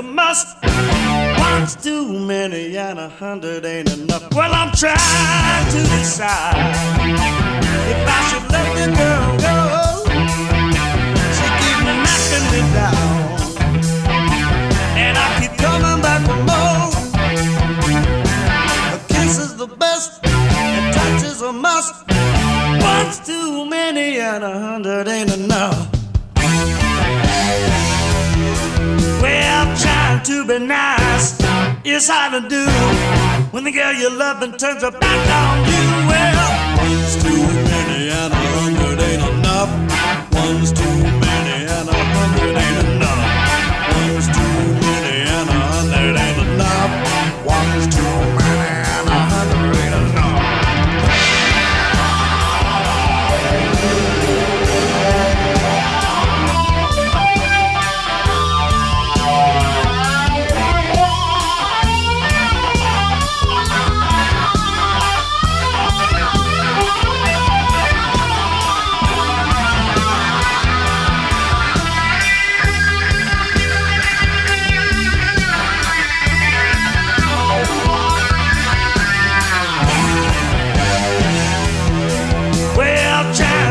a must. One's too many and a hundred ain't enough. Well, I'm trying to decide if I should let the girl go. She keep knocking me down, and I keep coming back for more. A kiss is the best, a touch is a must. One's too many and a hundred ain't enough. Trying to be nice is hard to do when the girl you love and turns her back on you. Well, one's too many and a hundred ain't enough. One's too many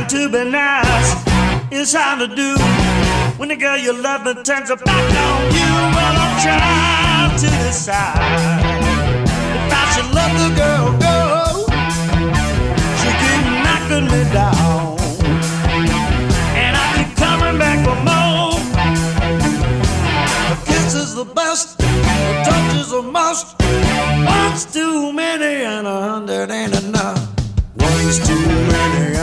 to be nice is hard to do when the girl you love and turns her back on you. Well, I'm trying to decide if I should let the girl go. She keep knocking me down, and I keep coming back for more. A kiss is the best, a touch is a must. One's too many, and a hundred ain't enough. One's too many